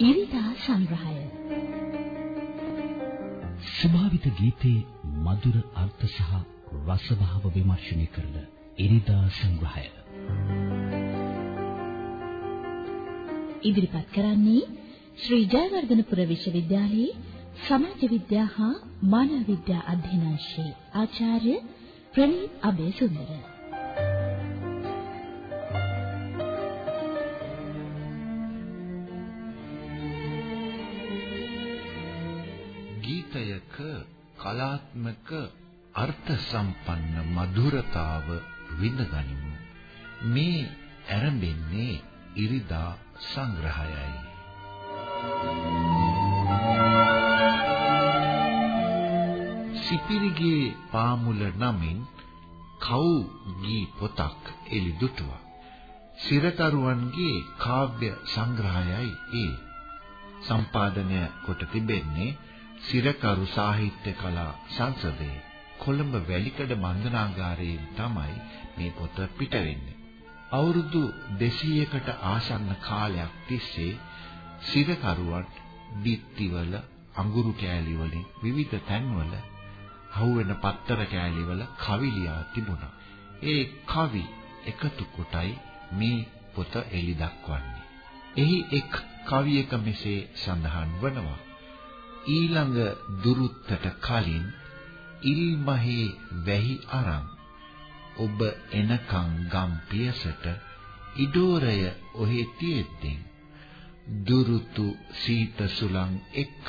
ඉරිදා සංග්‍රහය. ස්වභාවිත ගීතේ මధుර අර්ථ සහ රසභාව විමර්ශනය කරන ඉරිදා සංග්‍රහය. ඉදිරිපත් කරන්නේ ශ්‍රී ජයවර්ධනපුර විශ්වවිද්‍යාලයේ සමාජ විද්‍යා හා මානව විද්‍යා අධ්‍යනාංශයේ ආචාර්ය ප්‍රනීත් අබේසුන්දර කලාත්මක අර්ථ සම්පන්න මధుරතාව විඳගනිමු මේ ආරම්භන්නේ ඉරිදා සංග්‍රහයයි සිපිරිගේ පාමුල නමින් කව් ගී පොතක් එළි දුටුවා. සිරකරුවන්ගේ කාව්‍ය සංග්‍රහයයි ඒ. සම්පාදනය කොට තිබෙන්නේ සිරකරු සාහිත්‍ය කලා සංසදයේ කොළඹ වැලිකඩ බන්ධනාගාරයෙන් තමයි මේ පොත පිට වෙන්නේ. අවුරුදු 200කට ආසන්න කාලයක් තිස්සේ සිරකරුවන් බිත්තිවල අඟුරු කෑලි වලින් විවිධ තැන්වල හවුවෙන පත්තර කෑලි වල කවි ලියා තිබුණා. ඒ කවි එකතු කොටයි මේ පොත එළි දක්වන්නේ. එහි එක් කවියක මෙසේ සඳහන් වනවා. ඊළඟ දුරුත්තට කලින් ඉල්මහේ වැහි අරන් ඔබ එනකන් ගම් පියසට ඉඩෝරය ඔහි තියෙද්දී දුරුතු සීත සුලං එක්ක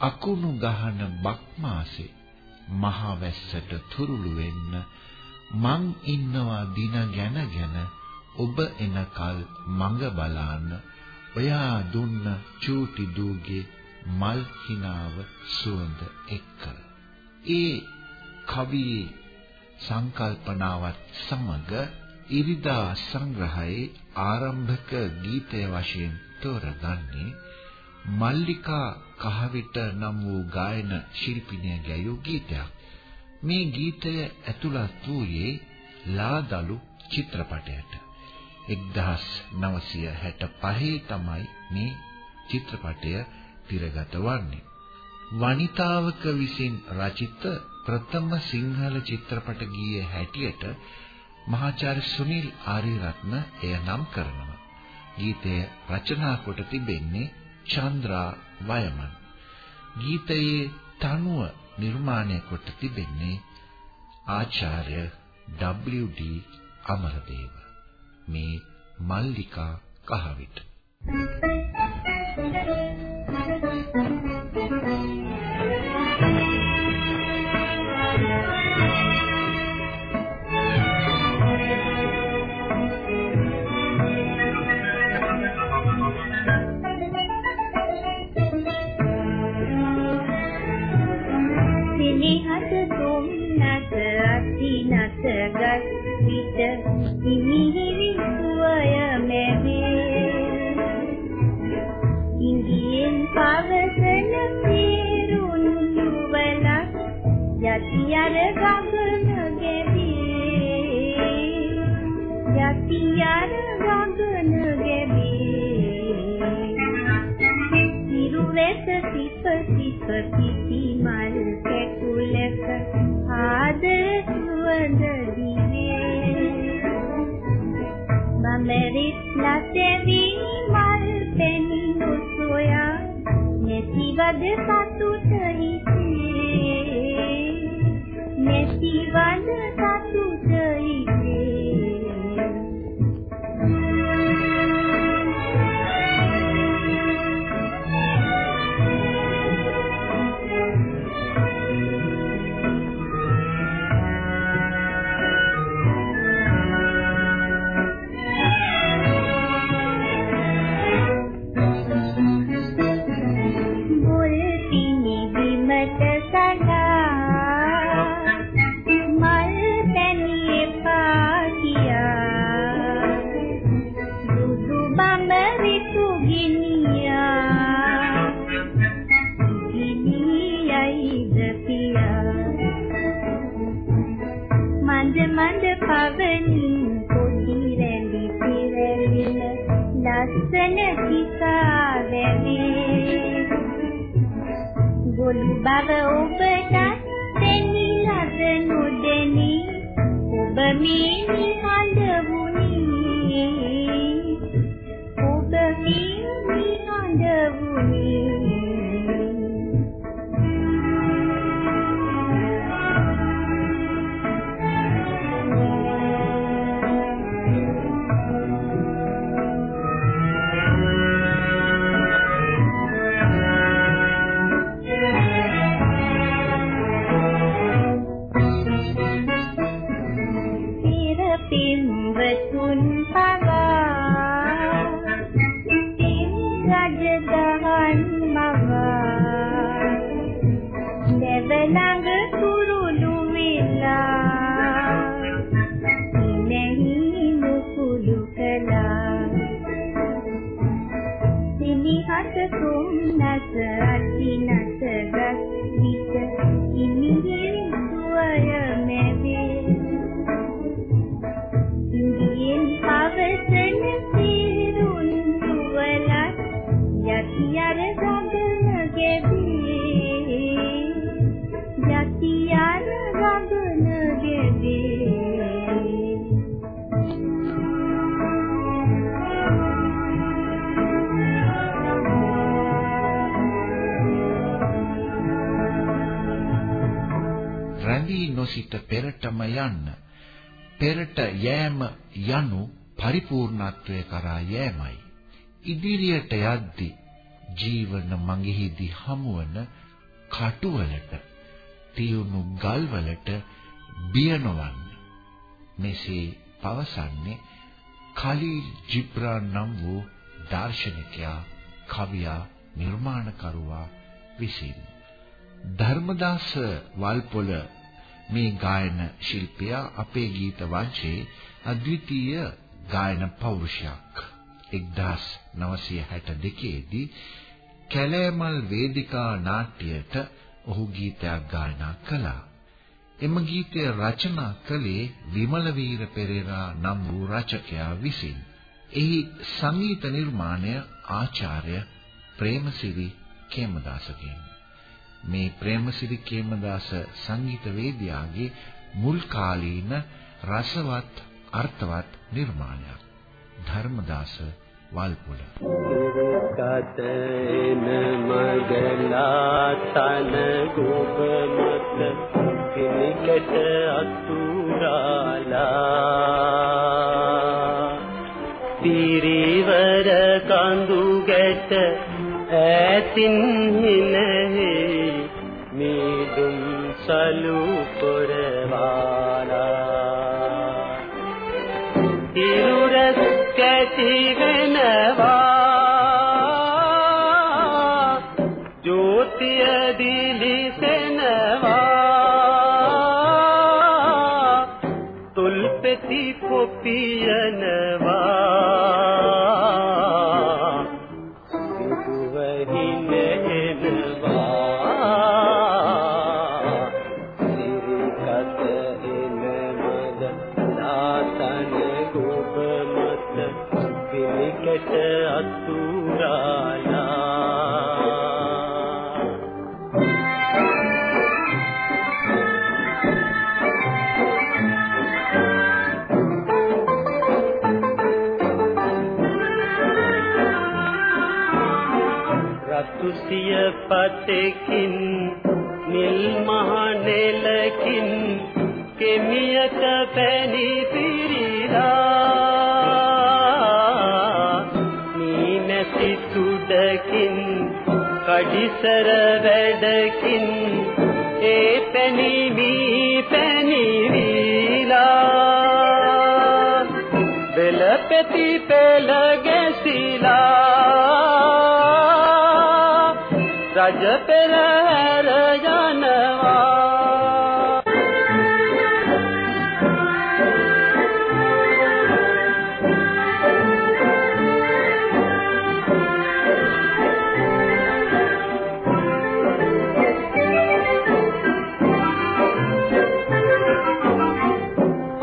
අකුණු ගහන බක්මාසේ මහ වැස්සට තුරුළු වෙන්න මං ඉන්නවා දින ගැන ගැන ඔබ එනකල් මඟ බලාන ඔයා දුන්න චූටි දූගේ මල් හිනාව සුවඳ එක්ක ඒ කවියේ සංකල්පනාවත් සමග ඉරිදා සංග්‍රහයේ ආරම්භක ගීතය වශයෙන් තෝරගන්නේ මල්ලිකා කහවිට නම් වූ ගායන ශිල්පිනිය ගැයූ ගීතයක්. මේ ගීතය ඇතුළත් වූයේ ලාදලු චිත්‍රපටයට. 1965 තමයි මේ චිත්‍රපටය තිරගත වන්නේ. වනිතාවක විසින් රචිත ප්‍රථම සිංහල චිත්‍රපට ගීය හැටියට මහාචාර්ය සුනිල් ආරියරත්න එය නම් කරනවා. ගීතය රචනා කොට තිබෙන්නේ චන්ද්‍රා වයමන්. ගීතයේ තනුව නිර්මාණය කොට තිබෙන්නේ ආචාර්ය WD අමරදේව. මේ මල්ලිකා කහවිට. මෙරිත් ලැබෙවි මල් පෙනි සොයා නැතිවද සතුට ගොළු බව ඔබට දෙනිලද නොදෙනි. ඔබ මේ නිහඬ වුණේ. ඔබ මේ නිහඬ වුණේ. සිට පෙරටම යන්න. පෙරට යෑම යනු පරිපූර්ණත්වය කරා යෑමයි. ඉදිරියට යද්දී ජීවන මඟෙහිදී හමුවන කටුවලට තියුණු ගල්වලට බිය නොවන්න. මෙසේ පවසන්නේ කලීල් ජිබ්‍රාන් නම් වූ දාර්ශනිකයා කවියා නිර්මාණකරුවා විසින් ධර්මදාස වල්පොල මේ ගායන ශිල්පියා අපේ ගීත වංශයේ අද්විතීය ගායන පෞරුෂයක් 1962 දී කැලෑමල් වේදිකා නාට්‍යයට ඔහු ගීතයක් ගායනා කළා. එම ගීතය රචනා කළේ විමලවීර පෙරේරා නම් වූ රචකයා විසින්. එහි සංගීත නිර්මාණය ආචාර්ය ප්‍රේමසිරි කේමදාසගෙන්. මේ ප්‍රේමසිරි කේමදාස සංගීතවේදියාගේ මුල් කාලීන රසවත් අර්ථවත් නිර්මාණයක්. ධර්මදාස වල්පොල. කතේන මගලා තන ගොබ මත පිනිකට අතුරාලා. පිරිවර කඳු ගැට ඈතින් රතුසිය පතකින් නිල් මහනෙලකින් කෙමියක පැණි පිරීලා. මේ නැති සුඩකින් කඩිසර වැඩකින්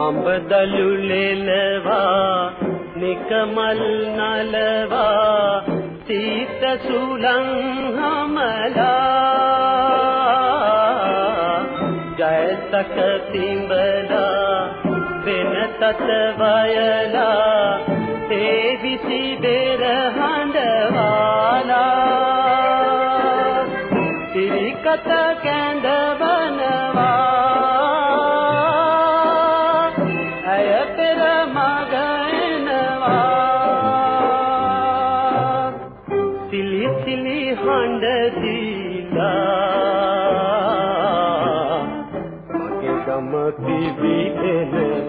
ಅಂಬದಲು ನೆಲವಾ ನಿಕಮಲ್ ನಲವಾ ලෙලවා නිකමල් නලවා සීත සුලං හමලා ජයසක පිඹලා වෙන තත වයලා තේ විසි බෙර හඬවාලා සිලි සිලි හඬ දීලා. මගේ ගම පිබිදෙනවා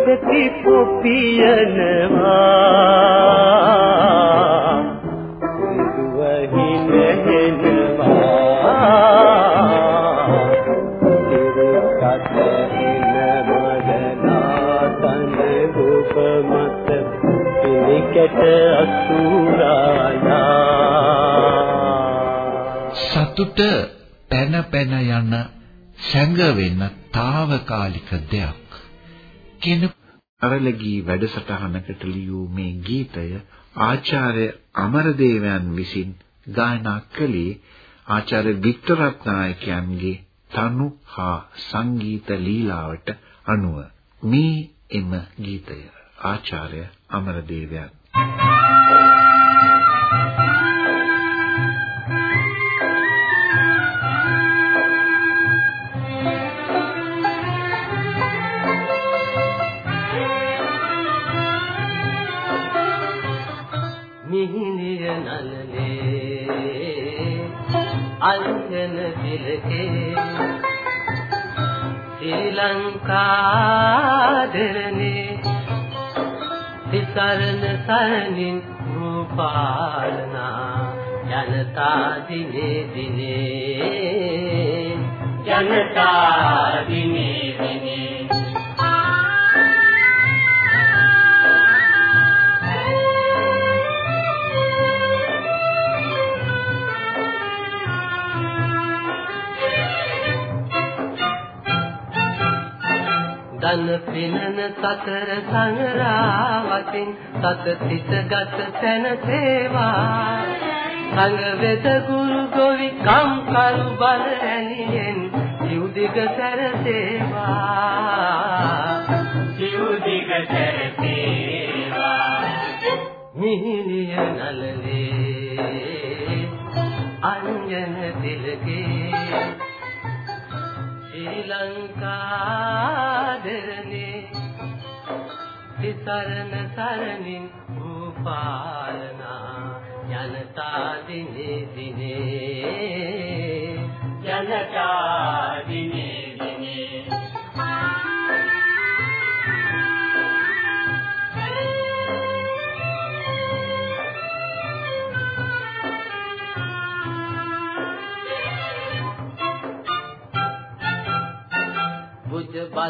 තුල් පෙති පොපියනවා දුවහින හෙනවා තිරුකට එන මඩලා තන රූප මත පිළිකෙට අසුරාලා සතුට පැන පැන යන සැඟවෙන తాවකාලික දෙයක්. කියන අරලගී වැඩසටහනකට ලියූ මේ ගීතය ආචාර්ය අමරදේවයන් විසින් ගායනා කළේ ආචාර්ය වික්ටර් රත්නායකයන්ගේ තනු හා සංගීත ලීලාවට අනුව. මේ එම ගීතය ආචාර්ය අමරදේවයන්. මිහිනිය ශ්‍රී ලංකා දෙරනේ තිසරණ සරණින් රූපාලනා ජනතා දිනේ දිනේ ජනතා දිනේ දිනේ දන පිනන සතර සංරාවතින් සත සිත ගත තැන සේවා. සංග වෙත ගුරු ගොවි කම් කරු බල ඇනියෙන් සිව් දිග සැරසේවා සිව්. දිග සැරසේවා මිහිනිය නලලේ අංජන තිලකේ ශ්‍රී ලංකා දෙරනේ තිසරණ සරණින් භූපාලනා ජනතා දිනේ දිනේ ජනතා දිනේ දිනේ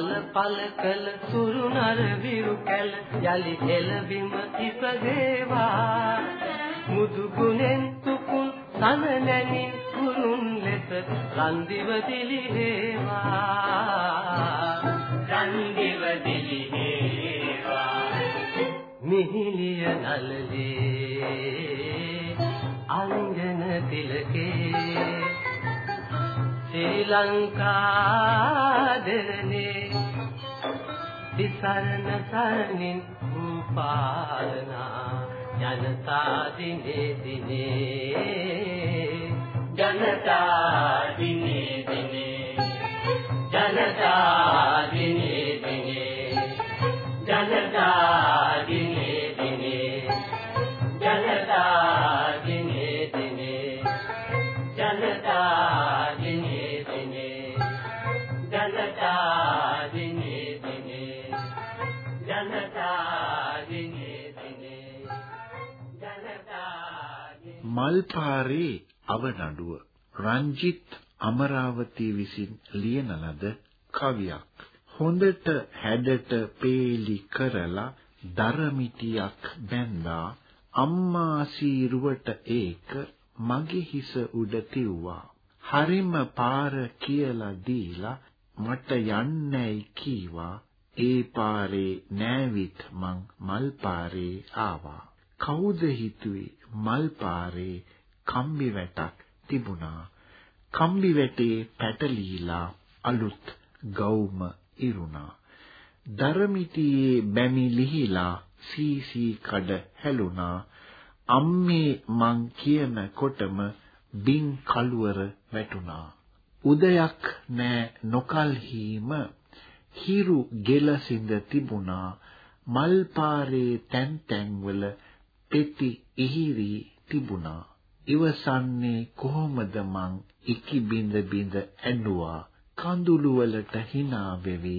බල පල කළ සුරු නර විරු කැල යලි එළබිම ඉපදේවා. මුදු ගුණෙන් තුකුන් සන නැනින් කුරුන් ලෙස රන්දිව දිලිහෙවා. රන්දිව දිලිහෙවා. මිහිලිය නලලේ අංජන තිලකේ ශ්‍රී ලංකා දෙරනේ තිසරණ සරණින් භූපාලනා ජනතා දිනේ දිනේ. ජනතා දිනේ දිනේ. ජනතා මල්පාරේ අවනඩුව රංජිත් අමරාවතී විසින් ලියන ලද කවියක්. හොඳට හැඩට පේලි කරලා දරමිටියක් බැන්දා අම්මා සීරුවට ඒක මගේ හිස උඩ තිව්වා. හරිම පාර කියලා දීලා මට යන්නේයි කීවා. ඒ පාරේ නෑවිත් මං මල් පාරේ ආවා. කවුද හිතුවේ? මල් පාරේ කම්බි වැටක් තිබුණා. කම්බි වැටේ පැටලීලා අලුත් ගවුම ඉරුණා. දරමිටියේ බැමි ලිහිලා සීසී කඩ හැලුණා. අම්මේ මං කියනකොටම බින් කළුවර වැටුණා. උදයක් නෑ නොකල්හිම හිරු ගෙලසිඳ තිබුණා. මල් පාරේ තැන් තැන්වල පෙති ඉහිරි තිබුණා. ඉවසන්නේ කොහොමද මං ඉකි බිඳ බිඳ ඇඬුවා? කඳුළු වලට hina වෙවි.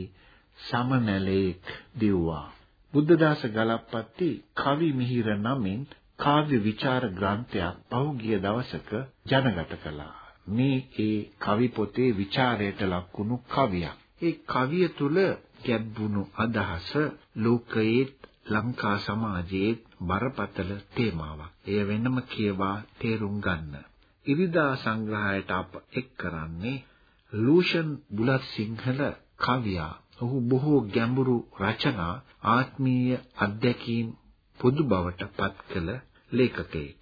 සමනලේක් දිව්වා. බුද්ධදාස ගලප්පත්ති කවි මිහිර නමින් කාව්‍ය විචාර ග්‍රන්ථයක් පහුගිය දවසක ජනගත කළා. මේ ඒ කවි පොතේ ਵਿਚාරයට ලක්වුණු කවියක්. ඒ කවිය තුල ගැඹුණු අදහස ලෝකයේ ලංකා සමාජයේ බරපතල තේමාවක්. එය වෙනම කියවා තේරුම් ගන්න. ඉරිදා සංග්‍රහයට අප එක් කරන්නේ ලූෂන් බුලත් සිංහල කවියා. ඔහු බොහෝ ගැඹුරු රචනා ආත්මීය අත්දැකීම් පොදු බවට පත් කළ ලේඛකයෙක්.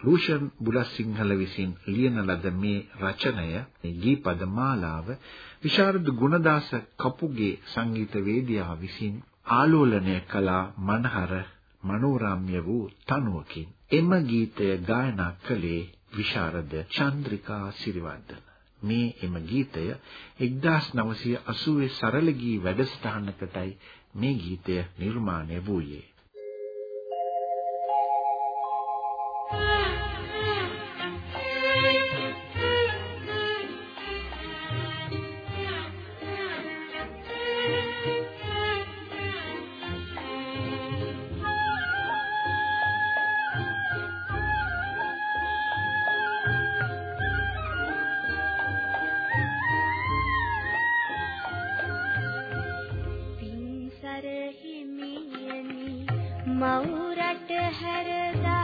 රූෂන් බුලසිංහල විසින් ලියන ලද මේ රචනය ගීපද මාලාව විශාරද ගුණදාස කපුගේ සංගීත වේදිකාව විසින් ආලෝලනය කළ මනහර මනෝරම්‍ය වූ තනුවකින්. එම ගීතය ගායනා කළේ විශාරද චන්ද්‍රිකා සිරිවර්ධන. මේ එම ගීතය 1980 සරල ගී වැඩසටහනකටයි මේ ගීතය නිර්මාණය වූයේ. මව් රට හැරදා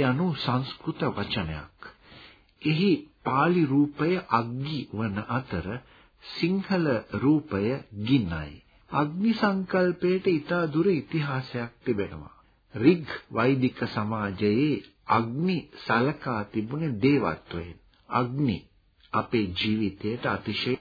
යනු සංස්කෘත වචනයක්. එහි pāli රූපය අග්ගි වන අතර සිංහල රූපය ගින්නයි. අග්නි සංකල්පයට ඊටා දුර ඉතිහාසයක් තිබෙනවා. රිග් වෛදික සමාජයේ අග්නි සලකා තිබුණේ දේවත්වයෙන්. අග්නි අපේ ජීවිතයට අතිශය